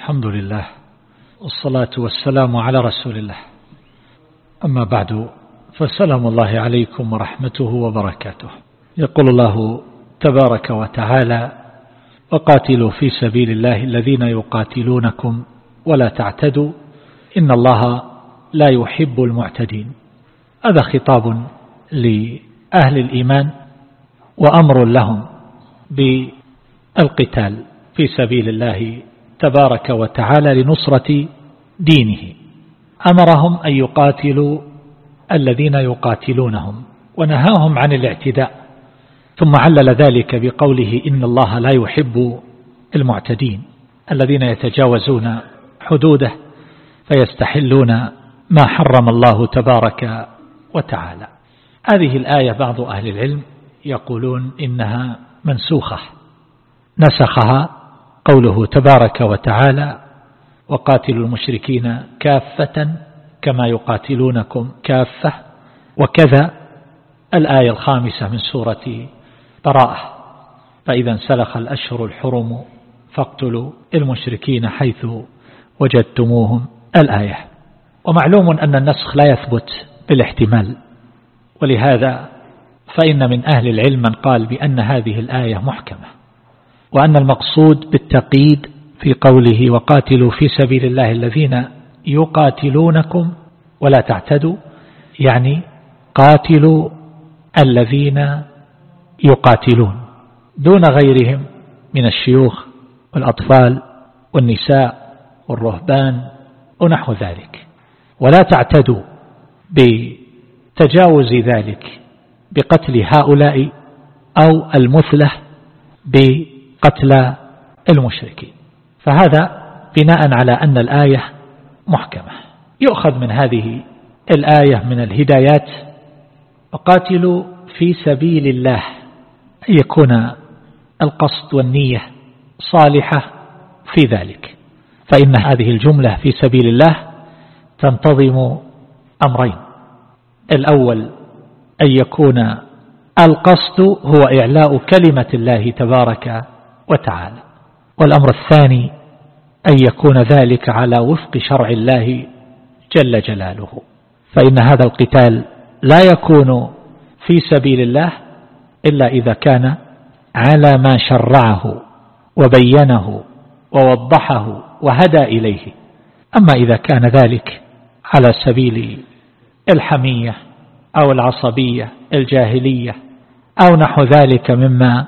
الحمد لله والصلاة والسلام على رسول الله. أما بعد فسلام الله عليكم ورحمته وبركاته. يقول الله تبارك وتعالى وقاتلوا في سبيل الله الذين يقاتلونكم ولا تعتدوا إن الله لا يحب المعتدين. هذا خطاب لأهل الإيمان وأمر لهم بالقتال في سبيل الله تبارك وتعالى لنصرة دينه. أمرهم أن يقاتلوا الذين يقاتلونهم ونهاهم عن الاعتداء. ثم علل ذلك بقوله إن الله لا يحب المعتدين الذين يتجاوزون حدوده فيستحلون ما حرم الله تبارك وتعالى. هذه الآية بعض أهل العلم يقولون إنها منسوخة نسخها قوله تبارك وتعالى وقاتلوا المشركين كافة كما يقاتلونكم كافة. وكذا الآية الخامسة من سورة براءة فإذا انسلخ الأشهر الحرم فاقتلوا المشركين حيث وجدتموهم. الآية ومعلوم أن النسخ لا يثبت بالاحتمال ولهذا فإن من أهل العلم من قال بأن هذه الآية محكمة. وأن المقصود بالتقييد في قوله وقاتلوا في سبيل الله الذين يقاتلونكم ولا تعتدوا يعني قاتلوا الذين يقاتلون دون غيرهم من الشيوخ والأطفال والنساء والرهبان ونحو ذلك. ولا تعتدوا بتجاوز ذلك بقتل هؤلاء أو المثلة بقتل المشركين. فهذا بناء على أن الآية محكمة. يؤخذ من هذه الآية من الهدايات وقاتلوا في سبيل الله. أن يكون القصد والنية صالحة في ذلك. فإن هذه الجملة في سبيل الله تنتظم أمرين. الأول أن يكون القصد هو إعلاء كلمة الله تبارك وتعالى. والأمر الثاني أن يكون ذلك على وفق شرع الله جل جلاله. فإن هذا القتال لا يكون في سبيل الله إلا إذا كان على ما شرعه وبينه ووضحه وهدى إليه. أما إذا كان ذلك على سبيل الحمية أو العصبية الجاهلية أو نحو ذلك مما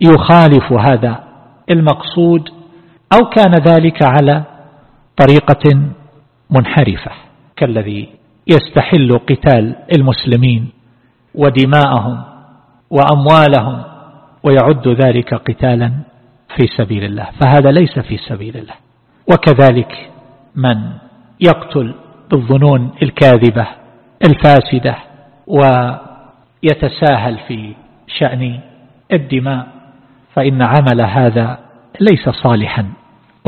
يخالف هذا المقصود أو كان ذلك على طريقة منحرفة كالذي يستحل قتال المسلمين ودماءهم وأموالهم ويعد ذلك قتالا في سبيل الله فهذا ليس في سبيل الله. وكذلك من يقتل بالظنون الكاذبة الفاسدة ويتساهل في شأن الدماء فإن عمل هذا ليس صالحا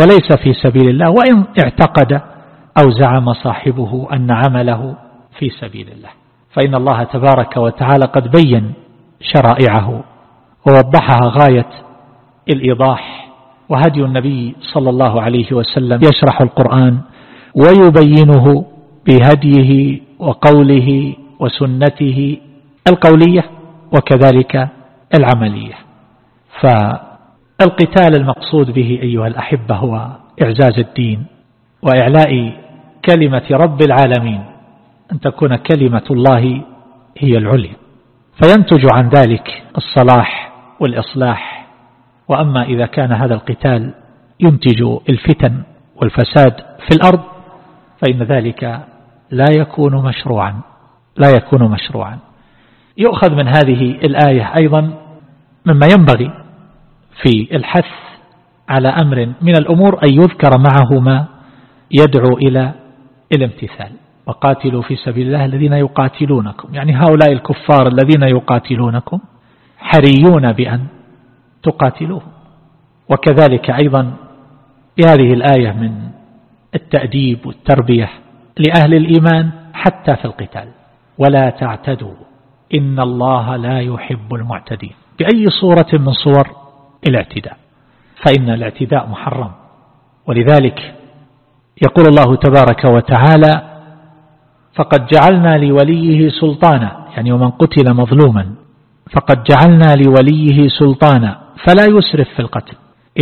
وليس في سبيل الله وإن اعتقد أو زعم صاحبه أن عمله في سبيل الله. فإن الله تبارك وتعالى قد بين شرائعه ووضحها غاية الإيضاح وهدي النبي صلى الله عليه وسلم يشرح القرآن ويبينه بهديه وقوله وسنته القولية وكذلك العملية. فالقتال المقصود به أيها الأحبة هو إعزاز الدين وإعلاء كلمة رب العالمين أن تكون كلمة الله هي العليا. فينتج عن ذلك الصلاح والإصلاح وأما إذا كان هذا القتال ينتج الفتن والفساد في الأرض فإن ذلك لا يكون مشروعا لا يكون مشروعا. يؤخذ من هذه الآية أيضا مما ينبغي في الحث على أمر من الأمور أن يذكر معه ما يدعو إلى الامتثال. وقاتلوا في سبيل الله الذين يقاتلونكم. يعني هؤلاء الكفار الذين يقاتلونكم حريون بأن تقاتلوهم. وكذلك أيضا بهذه الآية من التأديب والتربية لأهل الإيمان حتى في القتال. ولا تعتدوا. إن الله لا يحب المعتدين. بأي صورة من صور الاعتداء فإن الاعتداء محرم. ولذلك يقول الله تبارك وتعالى فقد جعلنا لوليه سلطانا. يعني ومن قتل مظلوما. فقد جعلنا لوليه سلطانا. فلا يسرف في القتل.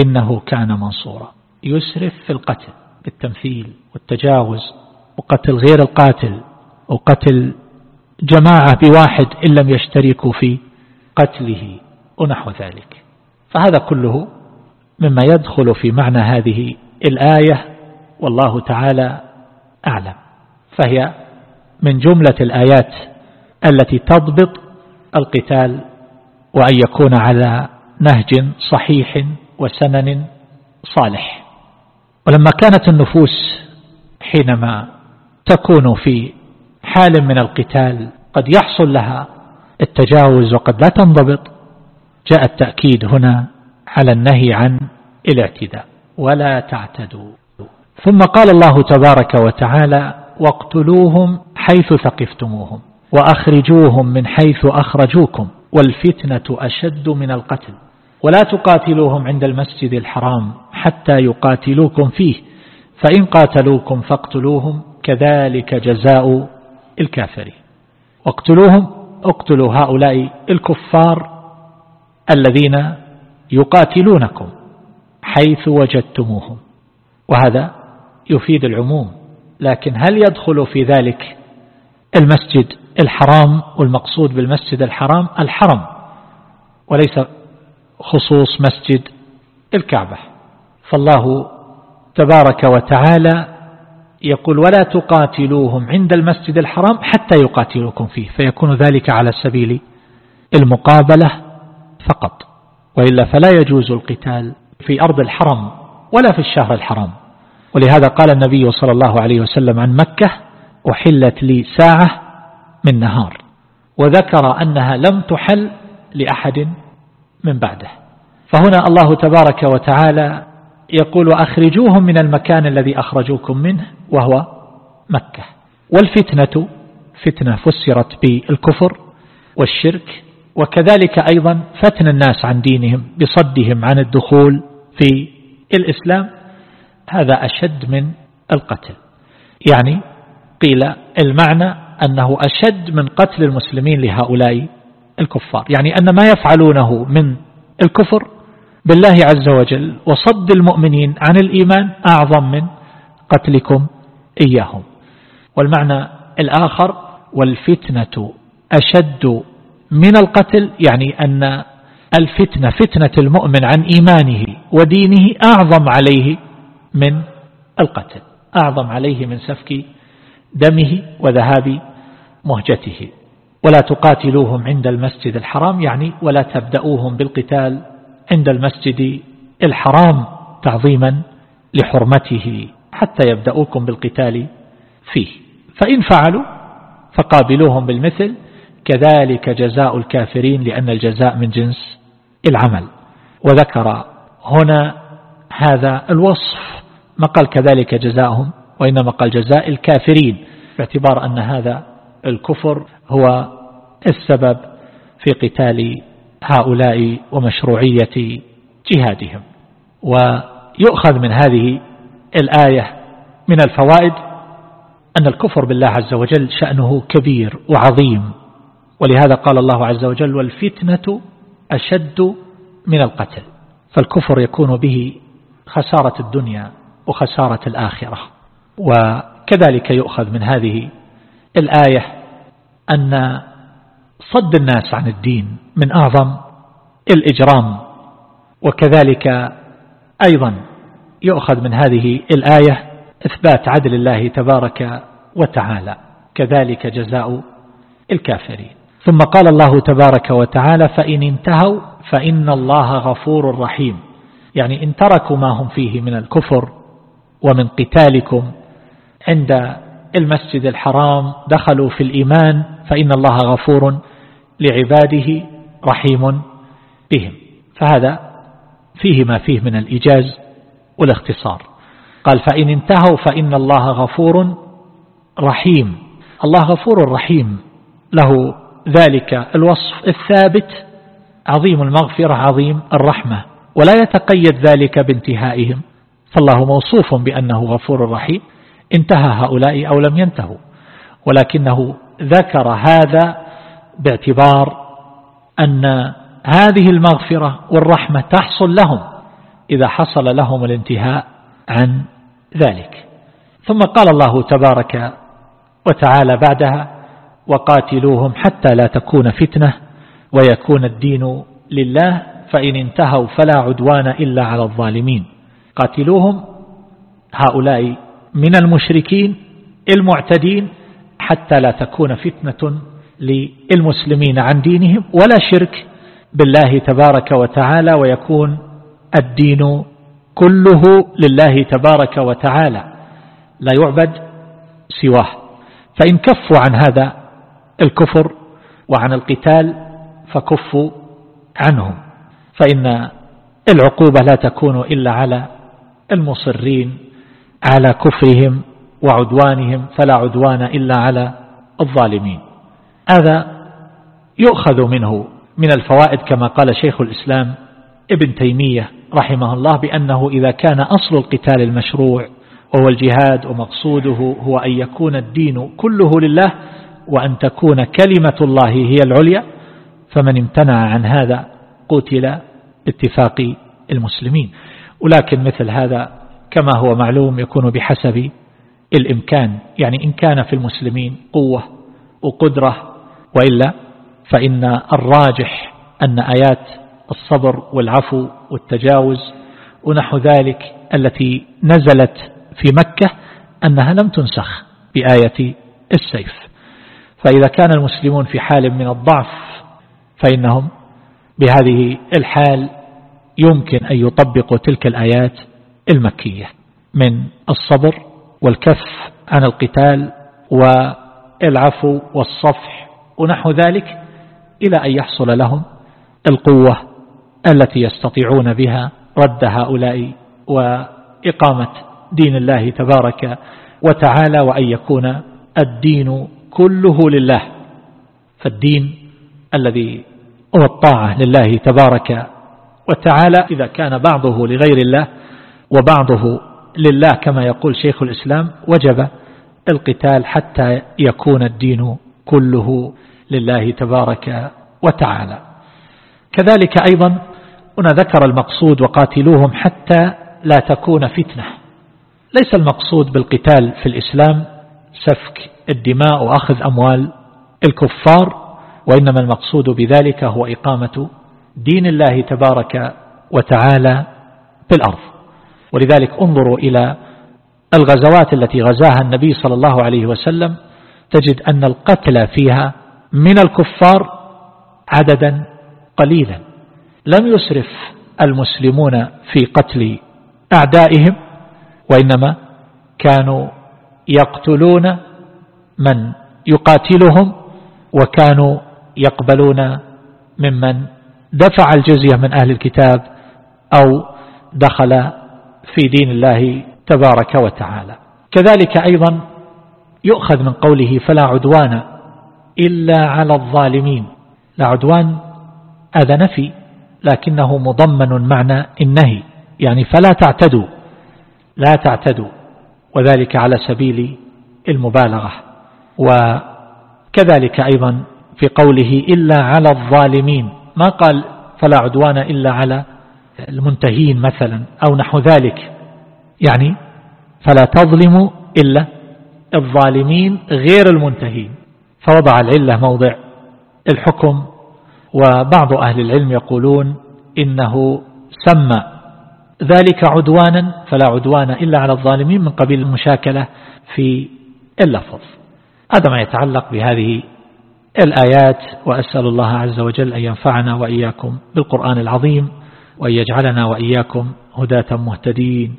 إنه كان منصورا. يسرف في القتل بالتمثيل والتجاوز وقتل غير القاتل وقتل جماعة بواحد إن لم يشتركوا في قتله ونحو ذلك. فهذا كله مما يدخل في معنى هذه الآية والله تعالى أعلم. فهي من جملة الآيات التي تضبط القتال وأن يكون على نهج صحيح وسنن صالح. ولما كانت النفوس حينما تكون في حال من القتال قد يحصل لها التجاوز وقد لا تنضبط جاء التأكيد هنا على النهي عن الاعتداء. ولا تعتدوا. ثم قال الله تبارك وتعالى واقتلوهم حيث ثقفتموهم وأخرجوهم من حيث أخرجوكم والفتنة أشد من القتل. ولا تقاتلوهم عند المسجد الحرام حتى يقاتلوكم فيه فإن قاتلوكم فاقتلوهم كذلك جزاء الكافرين. واقتلوهم اقتلوا هؤلاء الكفار الذين يقاتلونكم حيث وجدتموهم. وهذا يفيد العموم لكن هل يدخل في ذلك المسجد الحرام والمقصود بالمسجد الحرام؟ الحرم وليس خصوص مسجد الكعبة. فالله تبارك وتعالى يقول ولا تقاتلوهم عند المسجد الحرام حتى يقاتلوكم فيه فيكون ذلك على سبيل المقابلة فقط وإلا فلا يجوز القتال في أرض الحرم ولا في الشهر الحرام. ولهذا قال النبي صلى الله عليه وسلم عن مكة أحلت لي ساعة من نهار وذكر أنها لم تحل لأحد من بعده. فهنا الله تبارك وتعالى يقول أخرجوهم من المكان الذي أخرجوكم منه وهو مكة. والفتنة فتنة فسرت بالكفر والشرك وكذلك أيضا فتن الناس عن دينهم بصدهم عن الدخول في الإسلام. هذا أشد من القتل. يعني قيل المعنى أنه أشد من قتل المسلمين لهؤلاء الكفار. يعني أن ما يفعلونه من الكفر بالله عز وجل وصد المؤمنين عن الإيمان أعظم من قتلكم إياهم. والمعنى الآخر والفتنة أشد من القتل يعني أن الفتنة فتنة المؤمن عن إيمانه ودينه أعظم عليه من القتل أعظم عليه من سفك دمه وذهاب مهجته. ولا تقاتلوهم عند المسجد الحرام يعني ولا تبدأوهم بالقتال عند المسجد الحرام تعظيما لحرمته حتى يبدأوكم بالقتال فيه. فإن فعلوا فقابلوهم بالمثل كذلك جزاء الكافرين لأن الجزاء من جنس العمل. وذكر هنا هذا الوصف. ما قال كذلك جزاؤهم وإنما قال جزاء الكافرين باعتبار أن هذا الكفر هو السبب في قتال هؤلاء ومشروعية جهادهم. ويؤخذ من هذه الآية من الفوائد أن الكفر بالله عز وجل شأنه كبير وعظيم. ولهذا قال الله عز وجل والفتنة أشد من القتل فالكفر يكون به خسارة الدنيا وخسارة الآخرة. وكذلك يؤخذ من هذه الآية أن صد الناس عن الدين من أعظم الإجرام وكذلك أيضا يؤخذ من هذه الآية إثبات عدل الله تبارك وتعالى كذلك جزاء الكافرين. ثم قال الله تبارك وتعالى فإن انتهوا فإن الله غفور رحيم. يعني إن تركوا ما هم فيه من الكفر ومن قتالكم عند المسجد الحرام دخلوا في الإيمان فإن الله غفور لعباده رحيم بهم. فهذا فيه ما فيه من الإيجاز والاختصار. قال فإن انتهوا فإن الله غفور رحيم. الله غفور رحيم. له ذلك الوصف الثابت. عظيم المغفرة عظيم الرحمة. ولا يتقيد ذلك بانتهائهم. فالله موصوف بأنه غفور رحيم. انتهى هؤلاء أو لم ينتهوا. ولكنه ذكر هذا باعتبار أن هذه المغفرة والرحمة تحصل لهم إذا حصل لهم الانتهاء عن ذلك. ثم قال الله تبارك وتعالى بعدها وقاتلوهم حتى لا تكون فتنة ويكون الدين لله فإن انتهوا فلا عدوان إلا على الظالمين. قاتلوهم هؤلاء من المشركين المعتدين حتى لا تكون فتنة للمسلمين عن دينهم. ولا شرك بالله تبارك وتعالى ويكون الدين كله لله تبارك وتعالى. لا يعبد سواه. فإن كفوا عن هذا الكفر وعن القتال فكفوا عنهم. فإن العقوبة لا تكون إلا على المصرين على كفرهم وعدوانهم فلا عدوان إلا على الظالمين. هذا يؤخذ منه من الفوائد كما قال شيخ الإسلام ابن تيمية رحمه الله بأنه إذا كان أصل القتال المشروع وهو الجهاد ومقصوده هو أن يكون الدين كله لله وأن تكون كلمة الله هي العليا فمن امتنع عن هذا قتل اتفاق المسلمين. ولكن مثل هذا كما هو معلوم يكون بحسب الإمكان يعني إن كان في المسلمين قوة وقدرة وإلا فإن الراجح أن آيات الصبر والعفو والتجاوز ونحو ذلك التي نزلت في مكة أنها لم تنسخ بآية السيف. فإذا كان المسلمون في حال من الضعف فإنهم بهذه الحال يمكن أن يطبقوا تلك الآيات المكية من الصبر والكف عن القتال والعفو والصفح ونحو ذلك إلى أن يحصل لهم القوة التي يستطيعون بها رد هؤلاء وإقامة دين الله تبارك وتعالى وأن يكون الدين كله لله فالدين الذي هو الطاعة لله تبارك وتعالى إذا كان بعضه لغير الله وبعضه لله كما يقول شيخ الإسلام وجب القتال حتى يكون الدين كله لله تبارك وتعالى. كذلك أيضا هنا ذكر المقصود وقاتلوهم حتى لا تكون فتنة. ليس المقصود بالقتال في الإسلام سفك الدماء وأخذ أموال الكفار وإنما المقصود بذلك هو إقامة دين الله تبارك وتعالى في الأرض. ولذلك انظروا إلى الغزوات التي غزاها النبي صلى الله عليه وسلم تجد أن القتل فيها من الكفار عددا قليلا. لم يسرف المسلمون في قتل أعدائهم وإنما كانوا يقتلون من يقاتلهم وكانوا يقبلون ممن دفع الجزية من أهل الكتاب أو دخل في دين الله تبارك وتعالى. كذلك أيضا يؤخذ من قوله فلا عدوان إلا على الظالمين. لا عدوان هذا نفي لكنه مضمن معنى النهي يعني فلا تعتدوا لا تعتدوا وذلك على سبيل المبالغة. وكذلك أيضا في قوله إلا على الظالمين. ما قال فلا عدوان إلا على المنتهين مثلا أو نحو ذلك. يعني فلا تظلموا إلا الظالمين غير المنتهين. فوضع العلة موضع الحكم وبعض أهل العلم يقولون إنه سمى ذلك عدوانا فلا عدوان إلا على الظالمين من قبيل المشاكلة في اللفظ. هذا ما يتعلق بهذه الآيات وأسأل الله عز وجل أن ينفعنا وإياكم بالقرآن العظيم وأن يجعلنا وإياكم هداة مهتدين.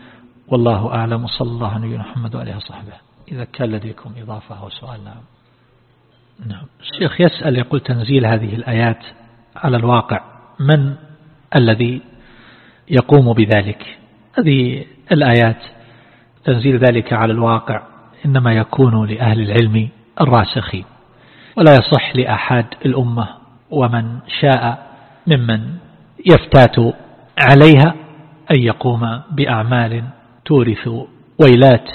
والله أعلم صلى الله عليه محمد وعليه وصحبه. إذا كان لديكم إضافة أو سؤال نعم. نعم. الشيخ يسأل يقول تنزيل هذه الآيات على الواقع من الذي يقوم بذلك؟ هذه الآيات تنزيل ذلك على الواقع إنما يكون لأهل العلم الراسخين. ولا يصح لأحد الأمة ومن شاء ممن يفتات عليها أن يقوم بأعمال تورث ويلات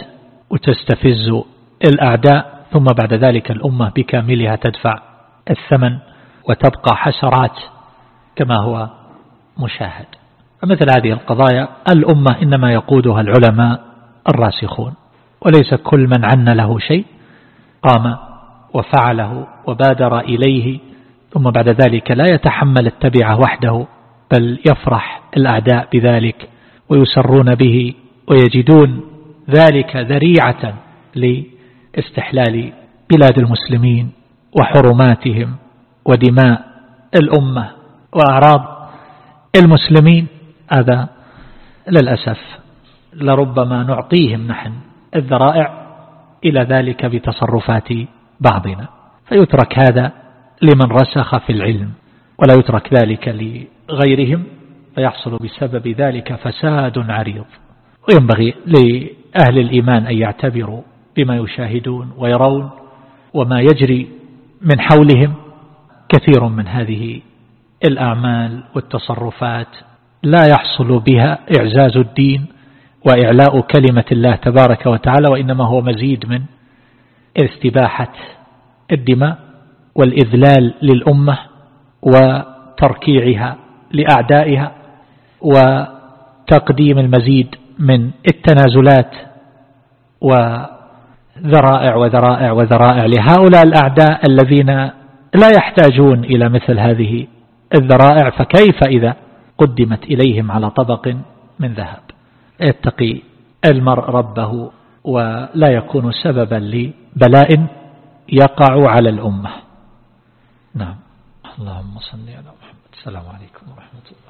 وتستفز الأعداء ثم بعد ذلك الأمة بكاملها تدفع الثمن وتبقى حسرات كما هو مشاهد. فمثل هذه القضايا الأمة إنما يقودها العلماء الراسخون وليس كل من عن له شيء قام وفعله وبادر إليه ثم بعد ذلك لا يتحمل التبعة وحده بل يفرح الأعداء بذلك ويسرون به ويجدون ذلك ذريعة لاستحلال بلاد المسلمين وحرماتهم ودماء الأمة وأعراض المسلمين. هذا للأسف لربما نعطيهم نحن الذرائع إلى ذلك بتصرفات بعضنا. فيترك هذا لمن رسخ في العلم ولا يترك ذلك لغيرهم فيحصل بسبب ذلك فساد عريض. وينبغي لأهل الإيمان أن يعتبروا بما يشاهدون ويرون وما يجري من حولهم كثير من هذه الأعمال والتصرفات لا يحصل بها إعزاز الدين وإعلاء كلمة الله تبارك وتعالى وإنما هو مزيد من استباحة الدماء والإذلال للأمة وتركيعها لأعدائها وتقديم المزيد من التنازلات وذرائع وذرائع وذرائع لهؤلاء الأعداء الذين لا يحتاجون إلى مثل هذه الذرائع فكيف إذا قدمت إليهم على طبق من ذهب؟ يتقي المرء ربه ولا يكون سببا لبلاء يقع على الأمة. نعم. اللهم صل على محمد. السلام عليكم ورحمة الله.